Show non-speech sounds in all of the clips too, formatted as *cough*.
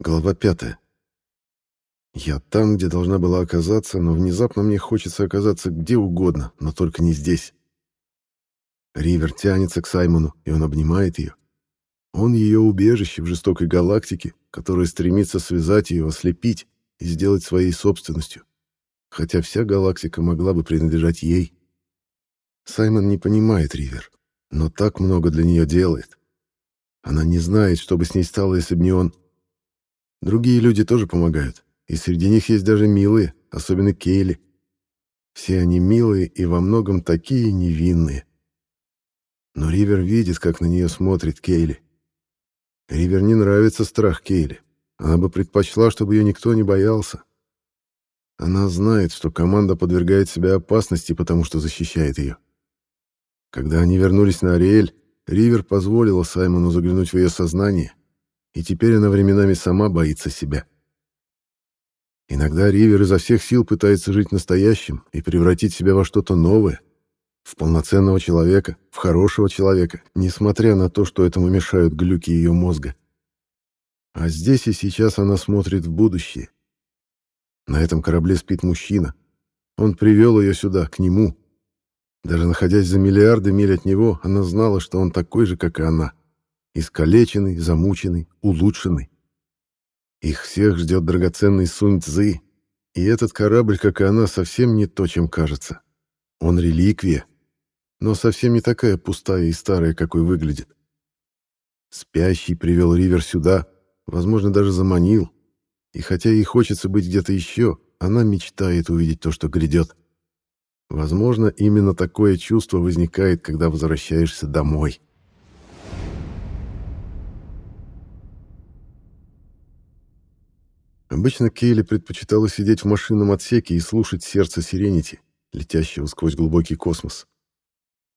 Глава пятая. Я там, где должна была оказаться, но внезапно мне хочется оказаться где угодно, но только не здесь. Ривер тянется к Саймону, и он обнимает ее. Он ее убежище в жестокой галактике, которая стремится связать ее, ослепить и сделать своей собственностью. Хотя вся галактика могла бы принадлежать ей. Саймон не понимает Ривер, но так много для нее делает. Она не знает, что бы с ней стало, если бы не он. Другие люди тоже помогают, и среди них есть даже милые, особенно Кейли. Все они милые и во многом такие невинные. Но Ривер видит, как на нее смотрит Кейли. Ривер не нравится страх Кейли. Она бы предпочла, чтобы ее никто не боялся. Она знает, что команда подвергает себя опасности, потому что защищает ее. Когда они вернулись на Ариэль, Ривер позволила Саймону заглянуть в ее сознание, и теперь она временами сама боится себя. Иногда Ривер изо всех сил пытается жить настоящим и превратить себя во что-то новое, в полноценного человека, в хорошего человека, несмотря на то, что этому мешают глюки ее мозга. А здесь и сейчас она смотрит в будущее. На этом корабле спит мужчина. Он привел ее сюда, к нему. Даже находясь за миллиарды миль от него, она знала, что он такой же, как и она. Искалеченный, замученный, улучшенный. Их всех ждет драгоценный Сунь Цзы, и этот корабль, как и она, совсем не то, чем кажется. Он реликвия, но совсем не такая пустая и старая, какой выглядит. Спящий привел Ривер сюда, возможно, даже заманил. И хотя ей хочется быть где-то еще, она мечтает увидеть то, что грядет. Возможно, именно такое чувство возникает, когда возвращаешься домой. Обычно Кейли предпочитала сидеть в машинном отсеке и слушать сердце Сиренити, летящего сквозь глубокий космос.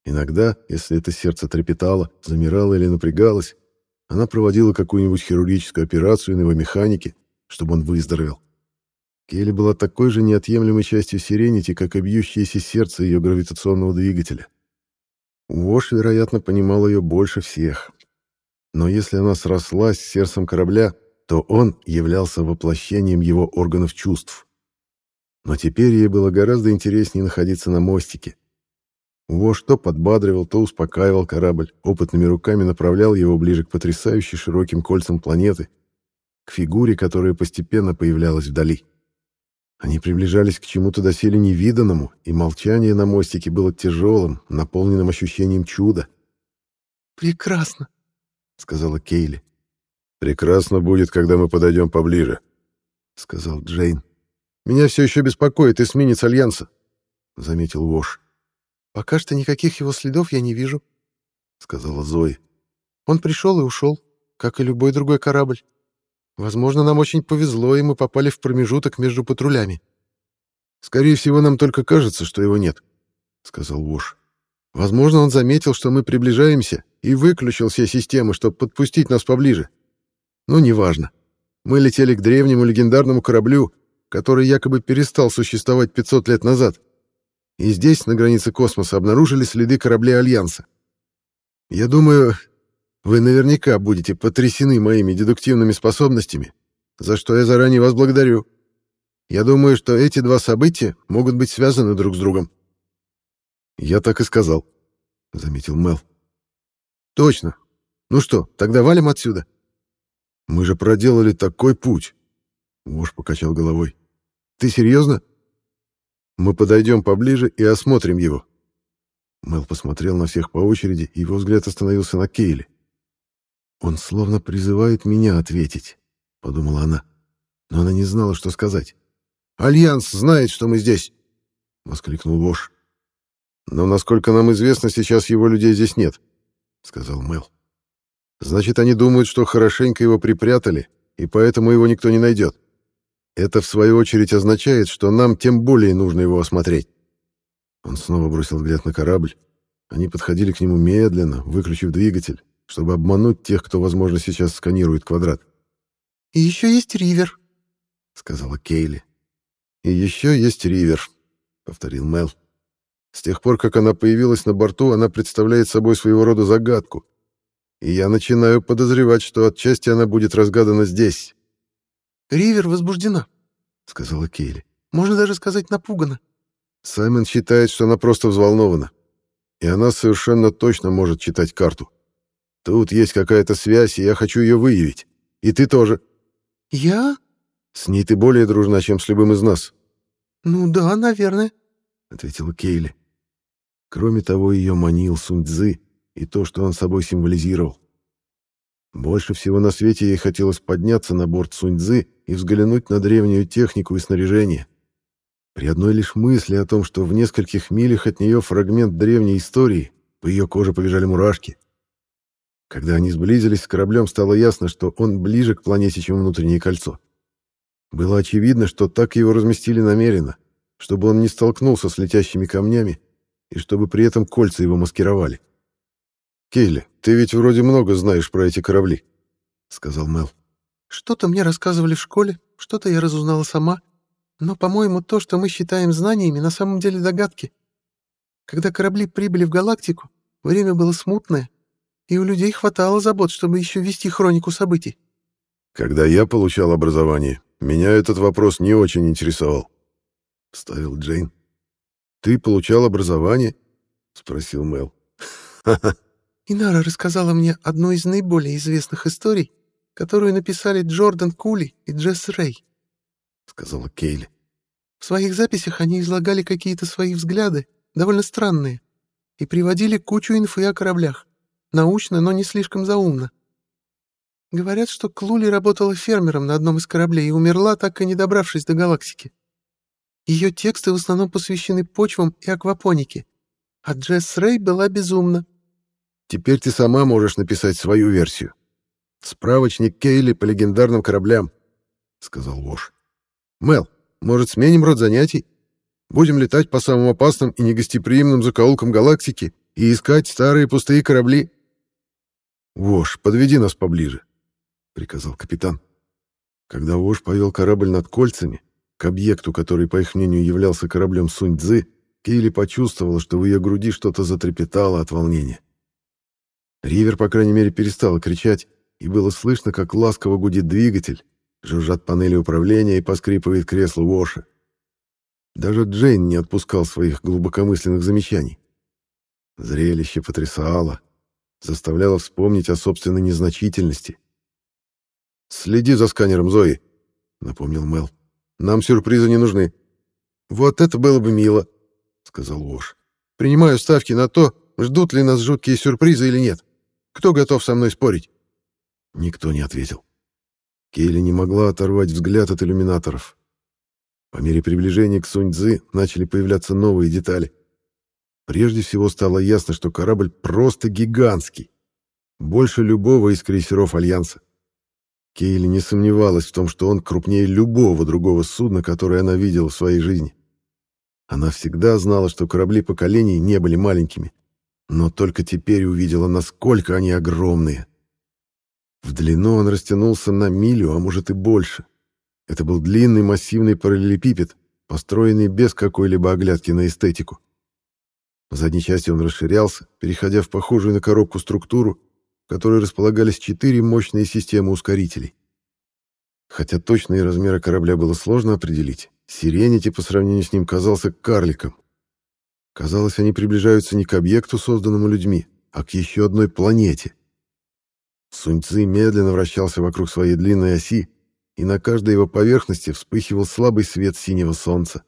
Иногда, если это сердце трепетало, замирало или напрягалось, она проводила какую-нибудь хирургическую операцию на его механике, чтобы он выздоровел. Келли была такой же неотъемлемой частью Сиренити, как и бьющееся сердце ее гравитационного двигателя. Вош, вероятно, понимал ее больше всех. Но если она срослась с сердцем корабля, то он являлся воплощением его органов чувств. Но теперь ей было гораздо интереснее находиться на мостике, Вош то подбадривал, то успокаивал корабль, опытными руками направлял его ближе к потрясающе широким кольцам планеты, к фигуре, которая постепенно появлялась вдали. Они приближались к чему-то доселе невиданному, и молчание на мостике было тяжелым, наполненным ощущением чуда. «Прекрасно», — сказала Кейли. «Прекрасно будет, когда мы подойдем поближе», — сказал Джейн. «Меня все еще беспокоит эсминец Альянса», — заметил Вош. «Пока что никаких его следов я не вижу», — сказала Зои. «Он пришел и ушел, как и любой другой корабль. Возможно, нам очень повезло, и мы попали в промежуток между патрулями». «Скорее всего, нам только кажется, что его нет», — сказал Вош. «Возможно, он заметил, что мы приближаемся, и выключил все системы, чтобы подпустить нас поближе. Но неважно. Мы летели к древнему легендарному кораблю, который якобы перестал существовать 500 лет назад и здесь, на границе космоса, обнаружили следы кораблей Альянса. Я думаю, вы наверняка будете потрясены моими дедуктивными способностями, за что я заранее вас благодарю. Я думаю, что эти два события могут быть связаны друг с другом. Я так и сказал, заметил Мел. Точно. Ну что, тогда валим отсюда. Мы же проделали такой путь. Вож покачал головой. Ты серьезно? Мы подойдем поближе и осмотрим его». Мэл посмотрел на всех по очереди, и его взгляд остановился на Кейли. «Он словно призывает меня ответить», — подумала она. Но она не знала, что сказать. «Альянс знает, что мы здесь!» — воскликнул Вош. «Но, насколько нам известно, сейчас его людей здесь нет», — сказал Мэл. «Значит, они думают, что хорошенько его припрятали, и поэтому его никто не найдет. Это, в свою очередь, означает, что нам тем более нужно его осмотреть. Он снова бросил взгляд на корабль. Они подходили к нему медленно, выключив двигатель, чтобы обмануть тех, кто, возможно, сейчас сканирует квадрат. «И еще есть Ривер», — сказала Кейли. «И еще есть Ривер», — повторил Мел. «С тех пор, как она появилась на борту, она представляет собой своего рода загадку. И я начинаю подозревать, что отчасти она будет разгадана здесь, «Ривер возбуждена», — сказала Кейли. «Можно даже сказать, напугана». Саймон считает, что она просто взволнована. И она совершенно точно может читать карту. Тут есть какая-то связь, и я хочу ее выявить. И ты тоже. «Я?» «С ней ты более дружна, чем с любым из нас». «Ну да, наверное», — ответила Кейли. Кроме того, ее манил Сунь-Дзы и то, что он собой символизировал. Больше всего на свете ей хотелось подняться на борт Сунь-Дзы и взглянуть на древнюю технику и снаряжение. При одной лишь мысли о том, что в нескольких милях от нее фрагмент древней истории, по ее коже побежали мурашки. Когда они сблизились с кораблем, стало ясно, что он ближе к планете, чем внутреннее кольцо. Было очевидно, что так его разместили намеренно, чтобы он не столкнулся с летящими камнями и чтобы при этом кольца его маскировали. «Кейли, ты ведь вроде много знаешь про эти корабли», — сказал Мел. «Что-то мне рассказывали в школе, что-то я разузнала сама, но, по-моему, то, что мы считаем знаниями, на самом деле догадки. Когда корабли прибыли в галактику, время было смутное, и у людей хватало забот, чтобы еще вести хронику событий». «Когда я получал образование, меня этот вопрос не очень интересовал», — вставил Джейн. «Ты получал образование?» — спросил Мел. *laughs* «Ха-ха!» Инара рассказала мне одну из наиболее известных историй, которую написали Джордан Кули и Джесс Рэй, — сказала Кейли. В своих записях они излагали какие-то свои взгляды, довольно странные, и приводили кучу инфы о кораблях, научно, но не слишком заумно. Говорят, что Клули работала фермером на одном из кораблей и умерла, так и не добравшись до галактики. Ее тексты в основном посвящены почвам и аквапонике, а Джесс Рэй была безумна, Теперь ты сама можешь написать свою версию. Справочник Кейли по легендарным кораблям, — сказал Вош. Мел, может, сменим род занятий? Будем летать по самым опасным и негостеприимным закоулкам галактики и искать старые пустые корабли? Вош, подведи нас поближе, — приказал капитан. Когда Вош повел корабль над кольцами, к объекту, который, по их мнению, являлся кораблем Сунь-Дзы, Кейли почувствовала, что в ее груди что-то затрепетало от волнения. Ривер, по крайней мере, перестала кричать, и было слышно, как ласково гудит двигатель, жужжат панели управления и поскрипывает кресло Уоши. Даже Джейн не отпускал своих глубокомысленных замечаний. Зрелище потрясало, заставляло вспомнить о собственной незначительности. «Следи за сканером, Зои», — напомнил Мел. «Нам сюрпризы не нужны». «Вот это было бы мило», — сказал Уош. «Принимаю ставки на то, ждут ли нас жуткие сюрпризы или нет». Кто готов со мной спорить?» Никто не ответил. Кейли не могла оторвать взгляд от иллюминаторов. По мере приближения к Сунь-Дзы начали появляться новые детали. Прежде всего стало ясно, что корабль просто гигантский. Больше любого из крейсеров Альянса. Кейли не сомневалась в том, что он крупнее любого другого судна, которое она видела в своей жизни. Она всегда знала, что корабли поколений не были маленькими но только теперь увидела, насколько они огромные. В длину он растянулся на милю, а может и больше. Это был длинный массивный параллелепипед, построенный без какой-либо оглядки на эстетику. В задней части он расширялся, переходя в похожую на коробку структуру, в которой располагались четыре мощные системы ускорителей. Хотя точные размеры корабля было сложно определить, Сиренити по сравнению с ним казался карликом. Казалось, они приближаются не к объекту, созданному людьми, а к еще одной планете. Суньцзы медленно вращался вокруг своей длинной оси, и на каждой его поверхности вспыхивал слабый свет синего солнца.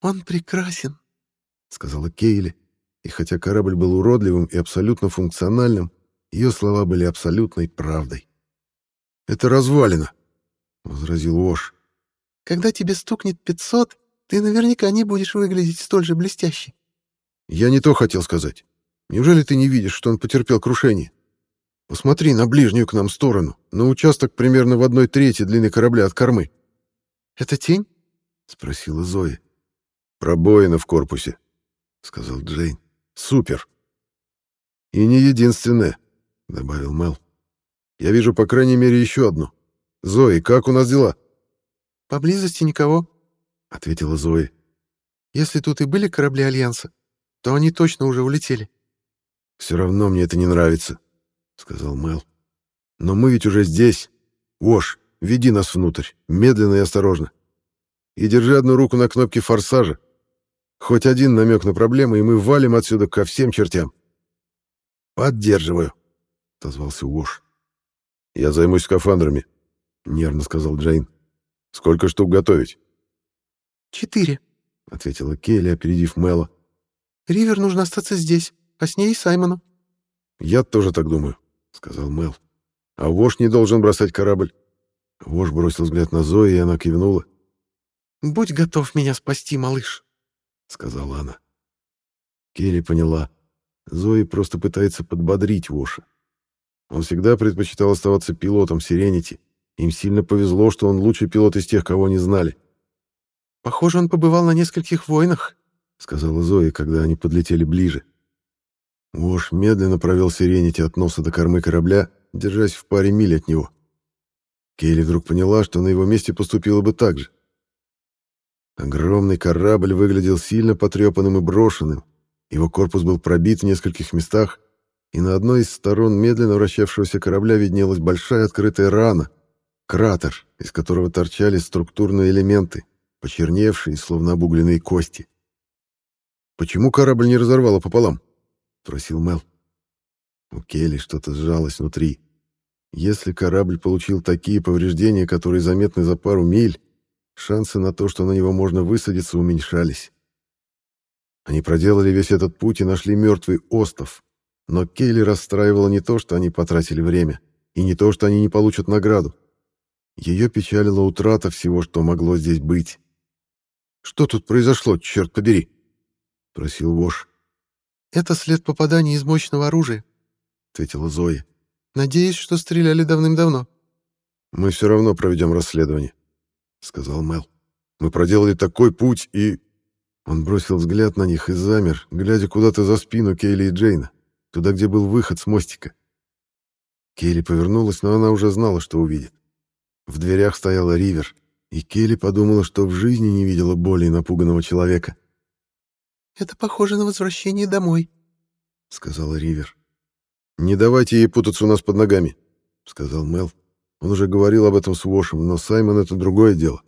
«Он прекрасен», — сказала Кейли, и хотя корабль был уродливым и абсолютно функциональным, ее слова были абсолютной правдой. «Это развалина», — возразил Ош. «Когда тебе стукнет пятьсот, ты наверняка не будешь выглядеть столь же блестяще. Я не то хотел сказать. Неужели ты не видишь, что он потерпел крушение? Посмотри на ближнюю к нам сторону, на участок примерно в одной трети длины корабля от кормы. Это тень? Спросила Зоя. Пробоина в корпусе, сказал Джейн. Супер. И не единственное, добавил Мел. Я вижу, по крайней мере, еще одну. Зои, как у нас дела? Поблизости никого, — ответила Зои. «Если тут и были корабли Альянса, то они точно уже улетели». «Все равно мне это не нравится», — сказал Мел. «Но мы ведь уже здесь. Вош, веди нас внутрь, медленно и осторожно. И держи одну руку на кнопке форсажа. Хоть один намек на проблемы, и мы валим отсюда ко всем чертям. «Поддерживаю», — отозвался Уош. «Я займусь скафандрами», — нервно сказал Джейн. «Сколько штук готовить?» «Четыре», — ответила Келли, опередив Мэла. «Ривер нужно остаться здесь, а с ней и Саймону». «Я тоже так думаю», — сказал Мэл. «А Вош не должен бросать корабль». Вош бросил взгляд на Зои, и она кивнула. «Будь готов меня спасти, малыш», — сказала она. Келли поняла. Зои просто пытается подбодрить Воша. Он всегда предпочитал оставаться пилотом Сиренити. Им сильно повезло, что он лучший пилот из тех, кого они знали. «Похоже, он побывал на нескольких войнах», — сказала Зоя, когда они подлетели ближе. Вош медленно провел Сиренити от носа до кормы корабля, держась в паре миль от него. Кейли вдруг поняла, что на его месте поступила бы так же. Огромный корабль выглядел сильно потрепанным и брошенным. Его корпус был пробит в нескольких местах, и на одной из сторон медленно вращавшегося корабля виднелась большая открытая рана, кратер, из которого торчали структурные элементы, почерневшие, словно обугленные кости. «Почему корабль не разорвало пополам?» — спросил Мел. У Келли что-то сжалось внутри. Если корабль получил такие повреждения, которые заметны за пару миль, шансы на то, что на него можно высадиться, уменьшались. Они проделали весь этот путь и нашли мертвый остов. Но Кейли расстраивало не то, что они потратили время, и не то, что они не получат награду. Ее печалила утрата всего, что могло здесь быть. «Что тут произошло, черт побери?» — просил Вош. «Это след попадания из мощного оружия», — ответила Зоя. «Надеюсь, что стреляли давным-давно». «Мы все равно проведем расследование», — сказал Мел. «Мы проделали такой путь и...» Он бросил взгляд на них и замер, глядя куда-то за спину Кейли и Джейна, туда, где был выход с мостика. Кейли повернулась, но она уже знала, что увидит. В дверях стояла Ривер, и Келли подумала, что в жизни не видела более напуганного человека. «Это похоже на возвращение домой», — сказала Ривер. «Не давайте ей путаться у нас под ногами», — сказал Мел. Он уже говорил об этом с Вошем, но Саймон — это другое дело.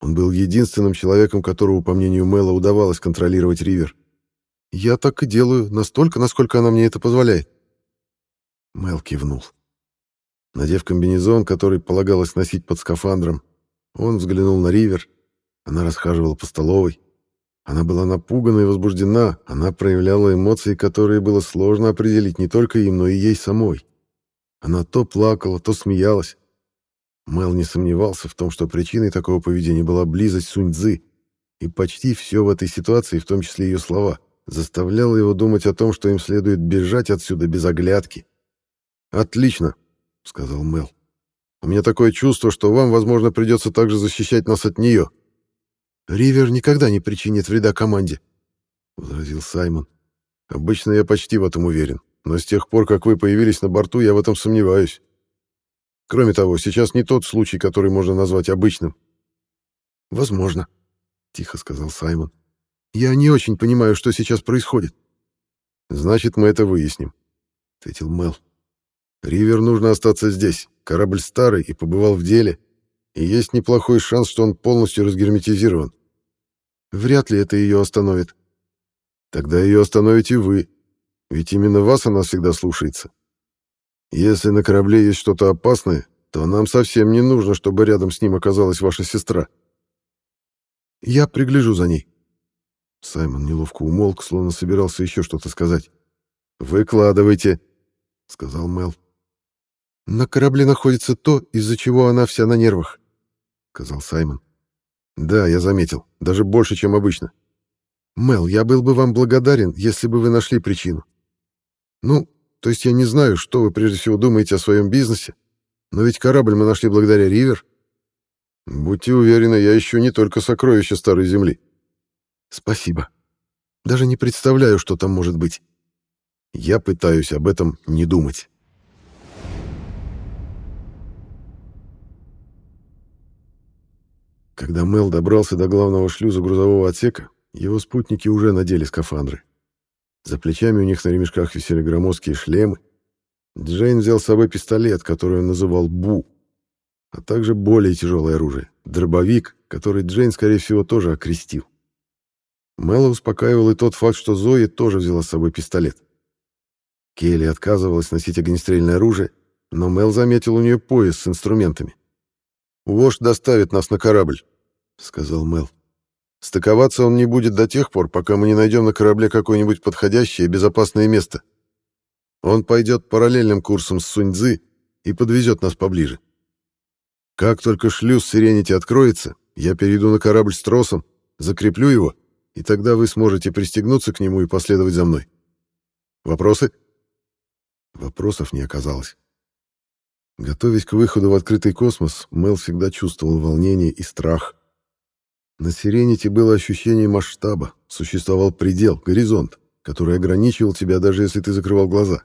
Он был единственным человеком, которого, по мнению Мела, удавалось контролировать Ривер. «Я так и делаю, настолько, насколько она мне это позволяет». Мел кивнул. Надев комбинезон, который полагалось носить под скафандром, он взглянул на Ривер. Она расхаживала по столовой. Она была напугана и возбуждена. Она проявляла эмоции, которые было сложно определить не только им, но и ей самой. Она то плакала, то смеялась. Мел не сомневался в том, что причиной такого поведения была близость Сунь-Дзы, и почти все в этой ситуации, в том числе ее слова, заставляло его думать о том, что им следует бежать отсюда без оглядки. «Отлично», — сказал Мел. У меня такое чувство, что вам, возможно, придется также защищать нас от нее. Ривер никогда не причинит вреда команде, — возразил Саймон. Обычно я почти в этом уверен, но с тех пор, как вы появились на борту, я в этом сомневаюсь. Кроме того, сейчас не тот случай, который можно назвать обычным. Возможно, — тихо сказал Саймон. Я не очень понимаю, что сейчас происходит. Значит, мы это выясним, — ответил Мел. Ривер нужно остаться здесь. Корабль старый и побывал в деле, и есть неплохой шанс, что он полностью разгерметизирован. Вряд ли это ее остановит. Тогда ее остановите вы, ведь именно вас она всегда слушается. Если на корабле есть что-то опасное, то нам совсем не нужно, чтобы рядом с ним оказалась ваша сестра. Я пригляжу за ней. Саймон неловко умолк, словно собирался еще что-то сказать. «Выкладывайте», — сказал Мел. «На корабле находится то, из-за чего она вся на нервах», — сказал Саймон. «Да, я заметил. Даже больше, чем обычно. Мел, я был бы вам благодарен, если бы вы нашли причину. Ну, то есть я не знаю, что вы прежде всего думаете о своем бизнесе, но ведь корабль мы нашли благодаря Ривер. Будьте уверены, я ищу не только сокровища Старой Земли. Спасибо. Даже не представляю, что там может быть. Я пытаюсь об этом не думать». Когда Мел добрался до главного шлюза грузового отсека, его спутники уже надели скафандры. За плечами у них на ремешках висели громоздкие шлемы. Джейн взял с собой пистолет, который он называл «Бу». а также более тяжелое оружие — дробовик, который Джейн, скорее всего, тоже окрестил. Мэла успокаивал и тот факт, что Зои тоже взяла с собой пистолет. Келли отказывалась носить огнестрельное оружие, но Мел заметил у нее пояс с инструментами. «Вождь доставит нас на корабль», — сказал Мел. «Стыковаться он не будет до тех пор, пока мы не найдем на корабле какое-нибудь подходящее и безопасное место. Он пойдет параллельным курсом с Суньцзы и подвезет нас поближе. Как только шлюз Сиренити откроется, я перейду на корабль с тросом, закреплю его, и тогда вы сможете пристегнуться к нему и последовать за мной. Вопросы?» Вопросов не оказалось. Готовясь к выходу в открытый космос, Мел всегда чувствовал волнение и страх. На Сиренити было ощущение масштаба, существовал предел, горизонт, который ограничивал тебя, даже если ты закрывал глаза.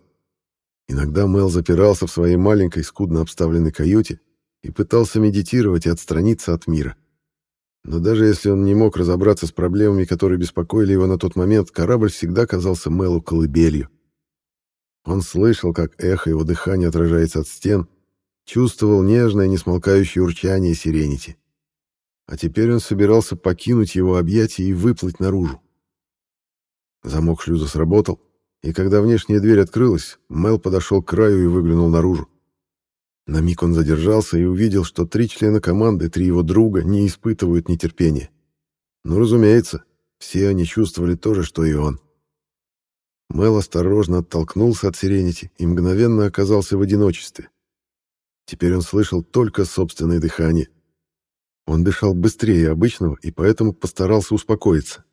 Иногда Мел запирался в своей маленькой, скудно обставленной каюте и пытался медитировать и отстраниться от мира. Но даже если он не мог разобраться с проблемами, которые беспокоили его на тот момент, корабль всегда казался Мелу колыбелью. Он слышал, как эхо его дыхания отражается от стен, чувствовал нежное, несмолкающее урчание сиренити. А теперь он собирался покинуть его объятия и выплыть наружу. Замок шлюза сработал, и когда внешняя дверь открылась, Мел подошел к краю и выглянул наружу. На миг он задержался и увидел, что три члена команды, три его друга, не испытывают нетерпения. Ну, разумеется, все они чувствовали то же, что и он. Мел осторожно оттолкнулся от Сиренити и мгновенно оказался в одиночестве. Теперь он слышал только собственное дыхание. Он дышал быстрее обычного и поэтому постарался успокоиться.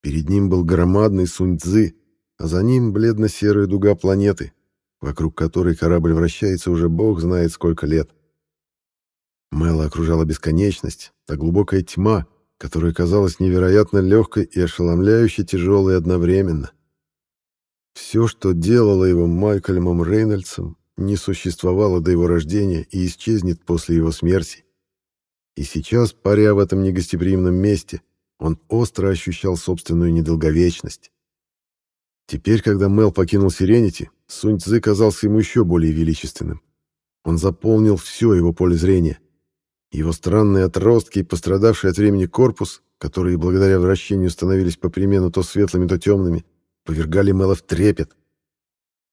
Перед ним был громадный Сунь-Цзы, а за ним бледно-серая дуга планеты, вокруг которой корабль вращается уже бог знает сколько лет. Мэла окружала бесконечность, та глубокая тьма, которая казалась невероятно легкой и ошеломляюще тяжелой одновременно. Все, что делало его Майкельмом Рейнольдсом, не существовало до его рождения и исчезнет после его смерти. И сейчас, паря в этом негостеприимном месте, он остро ощущал собственную недолговечность. Теперь, когда Мел покинул Сиренити, Сунь Цзы казался ему еще более величественным. Он заполнил все его поле зрения. Его странные отростки и пострадавший от времени корпус, которые благодаря вращению становились поперемену то светлыми, то темными, повергали Мела в трепет.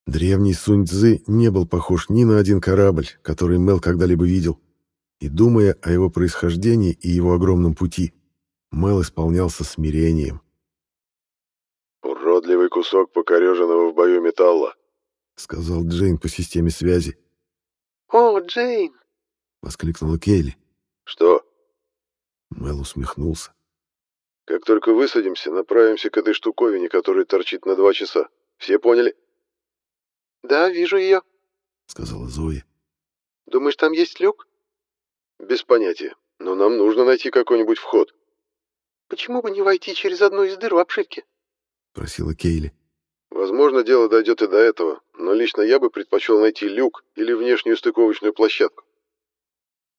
Древний Сунь Цзы не был похож ни на один корабль, который Мел когда-либо видел. И думая о его происхождении и его огромном пути, Мел исполнялся смирением. «Уродливый кусок покореженного в бою металла», — сказал Джейн по системе связи. «О, Джейн!» — воскликнула Кейли. «Что?» Мел усмехнулся. «Как только высадимся, направимся к этой штуковине, которая торчит на два часа. Все поняли?» «Да, вижу ее», — сказала Зоя. «Думаешь, там есть люк?» «Без понятия. Но нам нужно найти какой-нибудь вход». «Почему бы не войти через одну из дыр в обшивке?» — просила Кейли. «Возможно, дело дойдет и до этого, но лично я бы предпочел найти люк или внешнюю стыковочную площадку».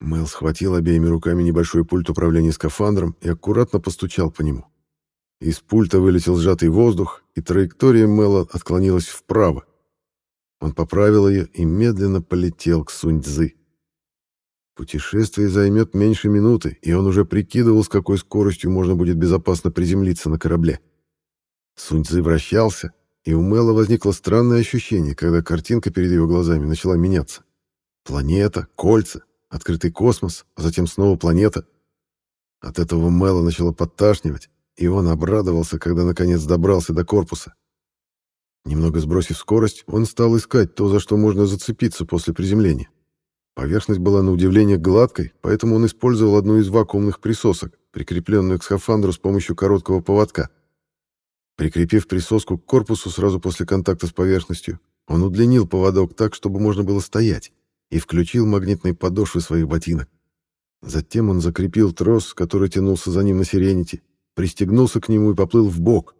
Мэл схватил обеими руками небольшой пульт управления скафандром и аккуратно постучал по нему. Из пульта вылетел сжатый воздух, и траектория Мэла отклонилась вправо. Он поправил ее и медленно полетел к Сунь-Дзы. Путешествие займет меньше минуты, и он уже прикидывал, с какой скоростью можно будет безопасно приземлиться на корабле. Сунь-Дзы вращался, и у Мэла возникло странное ощущение, когда картинка перед его глазами начала меняться. Планета, кольца, открытый космос, а затем снова планета. От этого Мэла начало подташнивать, и он обрадовался, когда наконец добрался до корпуса. Немного сбросив скорость, он стал искать то, за что можно зацепиться после приземления. Поверхность была на удивление гладкой, поэтому он использовал одну из вакуумных присосок, прикрепленную к скафандру с помощью короткого поводка. Прикрепив присоску к корпусу сразу после контакта с поверхностью, он удлинил поводок так, чтобы можно было стоять, и включил магнитные подошвы своих ботинок. Затем он закрепил трос, который тянулся за ним на сирените, пристегнулся к нему и поплыл в бок.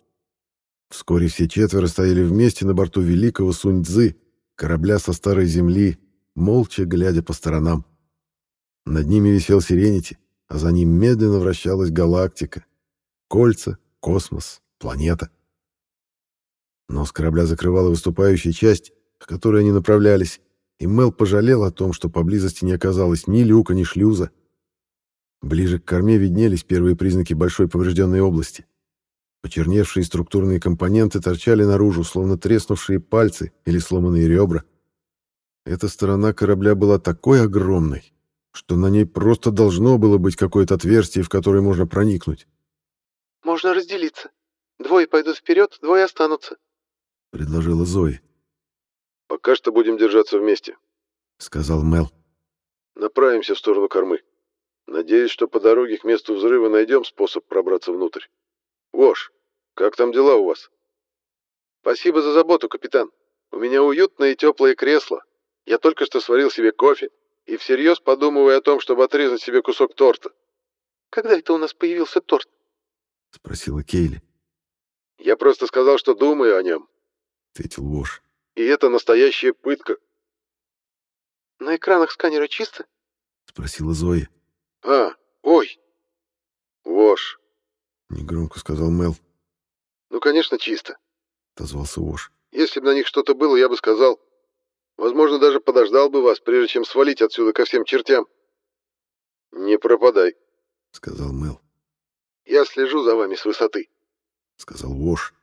Вскоре все четверо стояли вместе на борту великого Сунь-Дзы, корабля со старой земли, молча глядя по сторонам. Над ними висел Сиренити, а за ним медленно вращалась галактика. Кольца, космос, планета. Нос корабля закрывала выступающая часть, к которой они направлялись, и Мел пожалел о том, что поблизости не оказалось ни люка, ни шлюза. Ближе к корме виднелись первые признаки большой поврежденной области. Почерневшие структурные компоненты торчали наружу, словно треснувшие пальцы или сломанные ребра. Эта сторона корабля была такой огромной, что на ней просто должно было быть какое-то отверстие, в которое можно проникнуть. «Можно разделиться. Двое пойдут вперед, двое останутся», — предложила Зои. «Пока что будем держаться вместе», — сказал Мел. «Направимся в сторону кормы. Надеюсь, что по дороге к месту взрыва найдем способ пробраться внутрь. Вош, как там дела у вас?» «Спасибо за заботу, капитан. У меня уютное и теплое кресло. Я только что сварил себе кофе и всерьез подумываю о том, чтобы отрезать себе кусок торта». «Когда это у нас появился торт?» — спросила Кейли. «Я просто сказал, что думаю о нем», — ответил Вош. «И это настоящая пытка». «На экранах сканера чисто?» — спросила Зоя. «А, ой!» «Вош!» — негромко сказал Мел. «Ну, конечно, чисто», — отозвался Вош. «Если бы на них что-то было, я бы сказал. Возможно, даже подождал бы вас, прежде чем свалить отсюда ко всем чертям». «Не пропадай», — сказал Мел. «Я слежу за вами с высоты», — сказал Вош.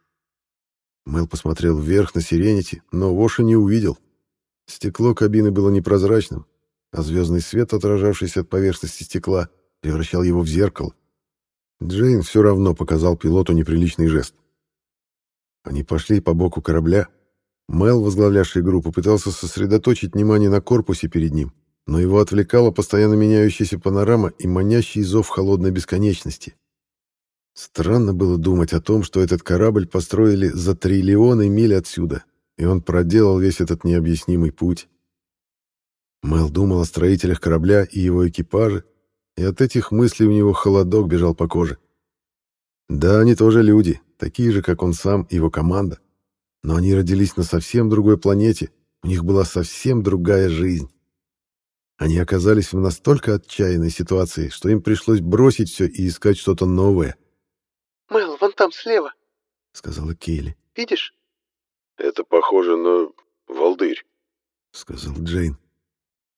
Мел посмотрел вверх на Сиренити, но Воша не увидел. Стекло кабины было непрозрачным, а звездный свет, отражавшийся от поверхности стекла, превращал его в зеркало. Джейн все равно показал пилоту неприличный жест. Они пошли по боку корабля. Мел, возглавлявший группу, пытался сосредоточить внимание на корпусе перед ним, но его отвлекала постоянно меняющаяся панорама и манящий зов холодной бесконечности. Странно было думать о том, что этот корабль построили за триллионы миль отсюда, и он проделал весь этот необъяснимый путь. Мэл думал о строителях корабля и его экипаже, и от этих мыслей у него холодок бежал по коже. Да, они тоже люди, такие же, как он сам и его команда, но они родились на совсем другой планете, у них была совсем другая жизнь. Они оказались в настолько отчаянной ситуации, что им пришлось бросить все и искать что-то новое. «Мэл, вон там, слева», — сказала Кейли. «Видишь?» «Это похоже на волдырь», — сказал Джейн.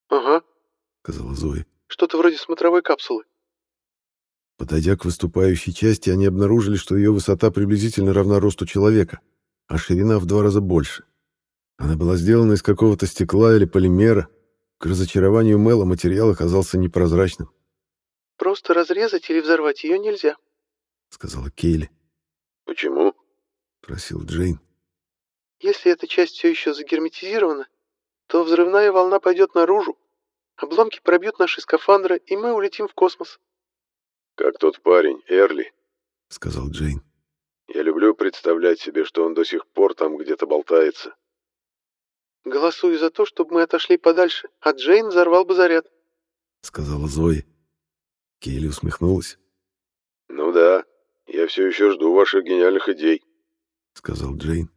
«Ага», — сказала Зои. «Что-то вроде смотровой капсулы». Подойдя к выступающей части, они обнаружили, что ее высота приблизительно равна росту человека, а ширина в два раза больше. Она была сделана из какого-то стекла или полимера. К разочарованию Мэла материал оказался непрозрачным. «Просто разрезать или взорвать ее нельзя», сказала Кейли. «Почему?» — просил Джейн. «Если эта часть все еще загерметизирована, то взрывная волна пойдет наружу, обломки пробьют наши скафандры, и мы улетим в космос». «Как тот парень, Эрли», — сказал Джейн. «Я люблю представлять себе, что он до сих пор там где-то болтается». «Голосую за то, чтобы мы отошли подальше, а Джейн взорвал бы заряд», — сказала Зои. Кейли усмехнулась. «Ну да, я все еще жду ваших гениальных идей», — сказал Джейн.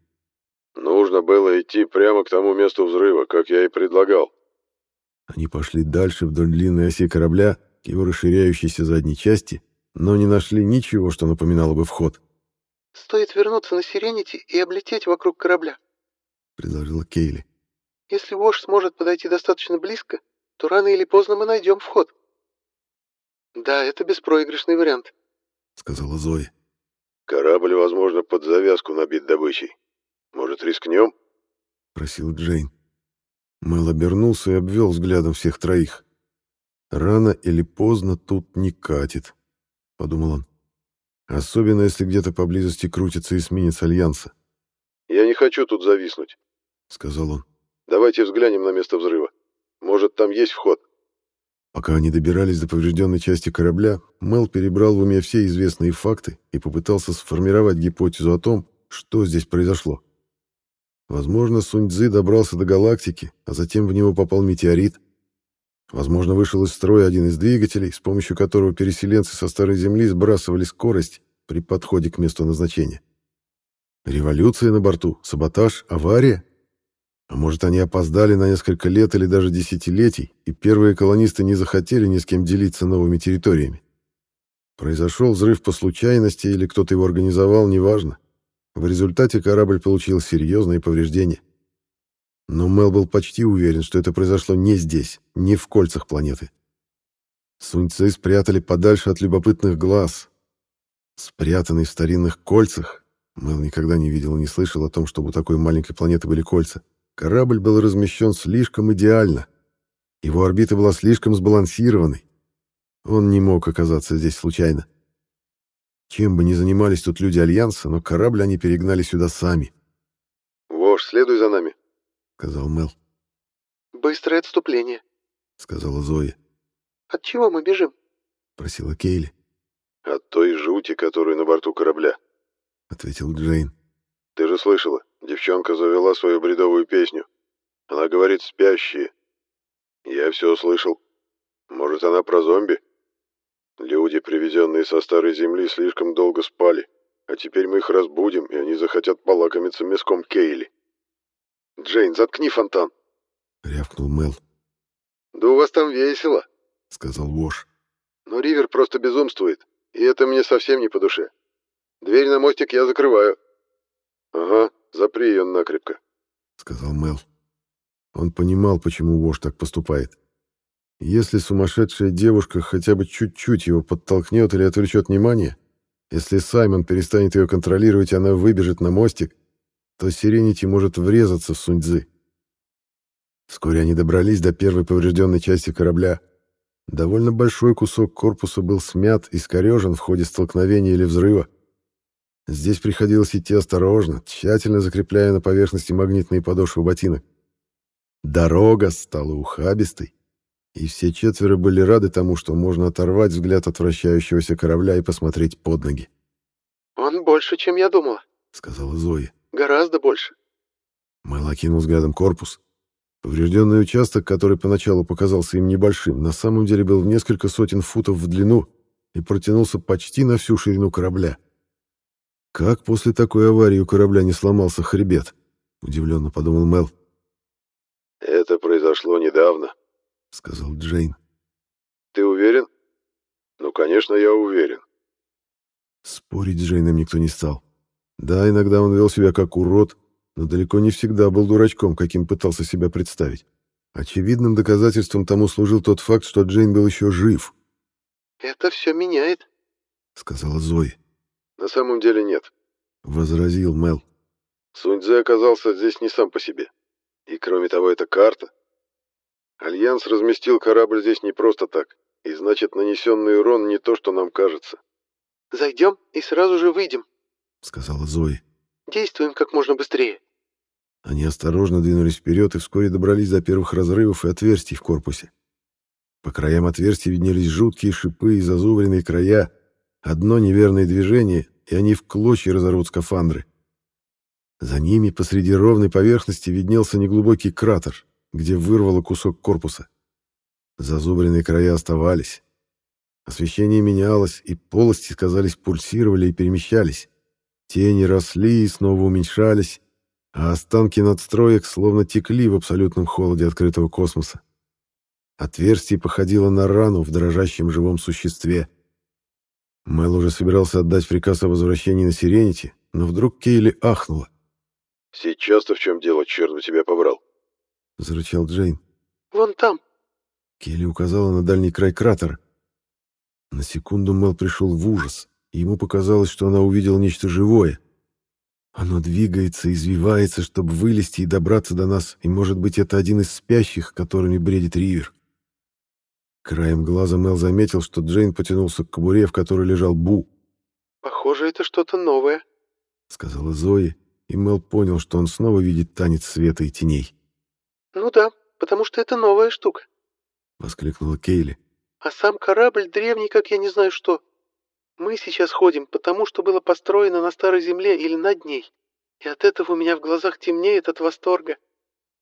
«Нужно было идти прямо к тому месту взрыва, как я и предлагал». Они пошли дальше вдоль длинной оси корабля к его расширяющейся задней части, но не нашли ничего, что напоминало бы вход. «Стоит вернуться на Сиренити и облететь вокруг корабля», — предложила Кейли. «Если Вош сможет подойти достаточно близко, то рано или поздно мы найдем вход». «Да, это беспроигрышный вариант», — сказала Зоя. «Корабль, возможно, под завязку набит добычей. Может, рискнем?» — просил Джейн. Мэл обернулся и обвел взглядом всех троих. «Рано или поздно тут не катит», — подумал он. «Особенно, если где-то поблизости крутится эсминец Альянса». «Я не хочу тут зависнуть», — сказал он. «Давайте взглянем на место взрыва. Может, там есть вход?» Пока они добирались до поврежденной части корабля, Мел перебрал в уме все известные факты и попытался сформировать гипотезу о том, что здесь произошло. Возможно, Сунь-Дзы добрался до галактики, а затем в него попал метеорит. Возможно, вышел из строя один из двигателей, с помощью которого переселенцы со Старой Земли сбрасывали скорость при подходе к месту назначения. Революция на борту, саботаж, авария — а может, они опоздали на несколько лет или даже десятилетий, и первые колонисты не захотели ни с кем делиться новыми территориями. Произошел взрыв по случайности или кто-то его организовал, неважно. В результате корабль получил серьезные повреждения. Но Мел был почти уверен, что это произошло не здесь, не в кольцах планеты. Суньцы спрятали подальше от любопытных глаз. Спрятанный в старинных кольцах, Мел никогда не видел и не слышал о том, чтобы у такой маленькой планеты были кольца, корабль был размещен слишком идеально. Его орбита была слишком сбалансированной. Он не мог оказаться здесь случайно. Чем бы ни занимались тут люди Альянса, но корабль они перегнали сюда сами. «Вож, следуй за нами», — сказал Мел. «Быстрое отступление», — сказала Зоя. «От чего мы бежим?» — просила Кейли. «От той жути, которая на борту корабля», — ответил Джейн. «Ты же слышала, девчонка завела свою бредовую песню. Она говорит «спящие». Я все слышал. Может, она про зомби?» Люди, привезенные со Старой Земли, слишком долго спали, а теперь мы их разбудим, и они захотят полакомиться мяском Кейли. Джейн, заткни фонтан!» — рявкнул Мел. «Да у вас там весело», — сказал Вош. «Но Ривер просто безумствует, и это мне совсем не по душе. Дверь на мостик я закрываю». «Ага, запри ее накрепко», — сказал Мел. Он понимал, почему Вош так поступает. Если сумасшедшая девушка хотя бы чуть-чуть его подтолкнет или отвлечет внимание, если Саймон перестанет ее контролировать, и она выбежит на мостик, то Сиренити может врезаться в Суньцзы. Вскоре они добрались до первой поврежденной части корабля. Довольно большой кусок корпуса был смят и скорежен в ходе столкновения или взрыва. Здесь приходилось идти осторожно, тщательно закрепляя на поверхности магнитные подошвы ботинок. Дорога стала ухабистой, и все четверо были рады тому, что можно оторвать взгляд от вращающегося корабля и посмотреть под ноги. «Он больше, чем я думала», — сказала Зоя. «Гораздо больше». Мэл окинул взглядом корпус. Поврежденный участок, который поначалу показался им небольшим, на самом деле был в несколько сотен футов в длину и протянулся почти на всю ширину корабля. «Как после такой аварии у корабля не сломался хребет?» — удивленно подумал Мэл. «Это произошло недавно», — сказал Джейн. «Ты уверен?» «Ну, конечно, я уверен». Спорить с Джейном никто не стал. Да, иногда он вел себя как урод, но далеко не всегда был дурачком, каким пытался себя представить. Очевидным доказательством тому служил тот факт, что Джейн был еще жив. «Это все меняет», — сказала Зои. «На самом деле нет», — возразил Мел. Суньцзе оказался здесь не сам по себе. И кроме того, это карта. Альянс разместил корабль здесь не просто так, и значит, нанесенный урон не то, что нам кажется. «Зайдем и сразу же выйдем», — сказала Зои. «Действуем как можно быстрее». Они осторожно двинулись вперед и вскоре добрались до первых разрывов и отверстий в корпусе. По краям отверстий виднелись жуткие шипы и зазубренные края. Одно неверное движение, и они в клочья разорвут скафандры. За ними посреди ровной поверхности виднелся неглубокий кратер, где вырвало кусок корпуса. Зазубренные края оставались. Освещение менялось, и полости, казались, пульсировали и перемещались. Тени росли и снова уменьшались, а останки надстроек словно текли в абсолютном холоде открытого космоса. Отверстие походило на рану в дрожащем живом существе. Мэл уже собирался отдать приказ о возвращении на Сиренити, но вдруг Кейли ахнула. «Сейчас-то в чем дело, черт бы тебя побрал?» — зарычал Джейн. «Вон там». Келли указала на дальний край кратера. На секунду Мел пришел в ужас, и ему показалось, что она увидела нечто живое. Оно двигается, извивается, чтобы вылезти и добраться до нас, и, может быть, это один из спящих, которыми бредит Ривер. Краем глаза Мел заметил, что Джейн потянулся к кобуре, в которой лежал Бу. «Похоже, это что-то новое», — сказала Зои, и Мел понял, что он снова видит танец света и теней. «Ну да, потому что это новая штука», — воскликнула Кейли. «А сам корабль древний, как я не знаю что. Мы сейчас ходим потому, что было построено на Старой Земле или над ней, и от этого у меня в глазах темнеет от восторга.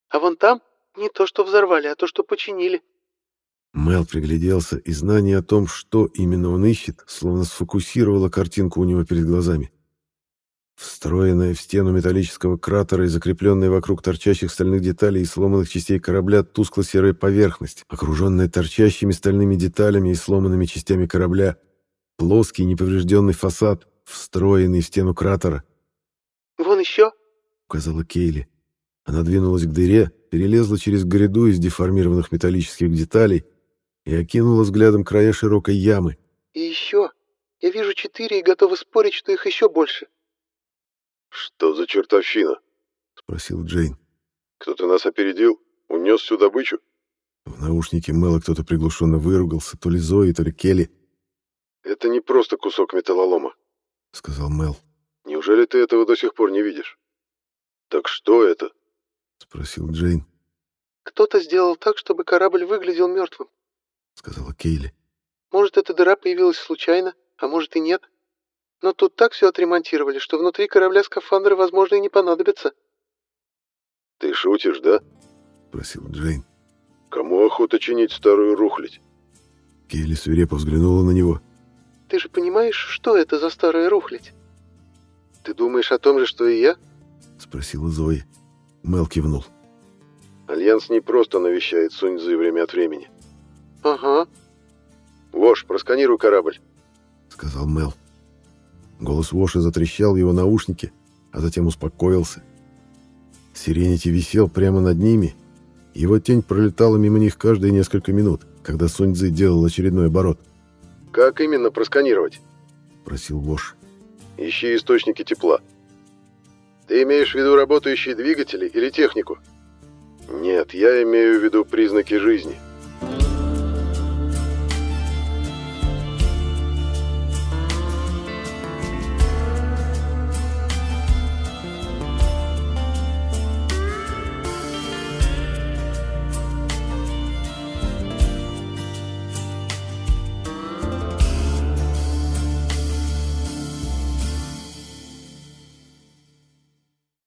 А вон там не то, что взорвали, а то, что починили». Мел пригляделся, и знание о том, что именно он ищет, словно сфокусировало картинку у него перед глазами. Встроенная в стену металлического кратера и закрепленная вокруг торчащих стальных деталей и сломанных частей корабля тускло-серая поверхность, окруженная торчащими стальными деталями и сломанными частями корабля, плоский неповрежденный фасад, встроенный в стену кратера. «Вон еще», — указала Кейли. Она двинулась к дыре, перелезла через гряду из деформированных металлических деталей и окинула взглядом края широкой ямы. «И еще. Я вижу четыре и готова спорить, что их еще больше». «Что за чертовщина?» — спросил Джейн. «Кто-то нас опередил? Унес всю добычу?» В наушнике Мэла кто-то приглушенно выругался, то ли Зои, то ли Келли. «Это не просто кусок металлолома», — сказал Мел. «Неужели ты этого до сих пор не видишь?» «Так что это?» — спросил Джейн. «Кто-то сделал так, чтобы корабль выглядел мертвым», — сказала Кейли. «Может, эта дыра появилась случайно, а может и нет. Но тут так все отремонтировали, что внутри корабля скафандры, возможно, и не понадобятся». «Ты шутишь, да?» — спросил Джейн. «Кому охота чинить старую рухлядь?» Кейли свирепо взглянула на него. «Ты же понимаешь, что это за старая рухлядь?» «Ты думаешь о том же, что и я?» — спросила Зоя. Мел кивнул. «Альянс не просто навещает Суньцзы время от времени». «Ага». «Вош, просканируй корабль», — сказал Мел. Голос Воша затрещал в его наушнике, а затем успокоился. Сиренити висел прямо над ними, его тень пролетала мимо них каждые несколько минут, когда Суньцзы делал очередной оборот. «Как именно просканировать?» — просил Вош. «Ищи источники тепла». Ты имеешь в виду работающие двигатели или технику? Нет, я имею в виду признаки жизни.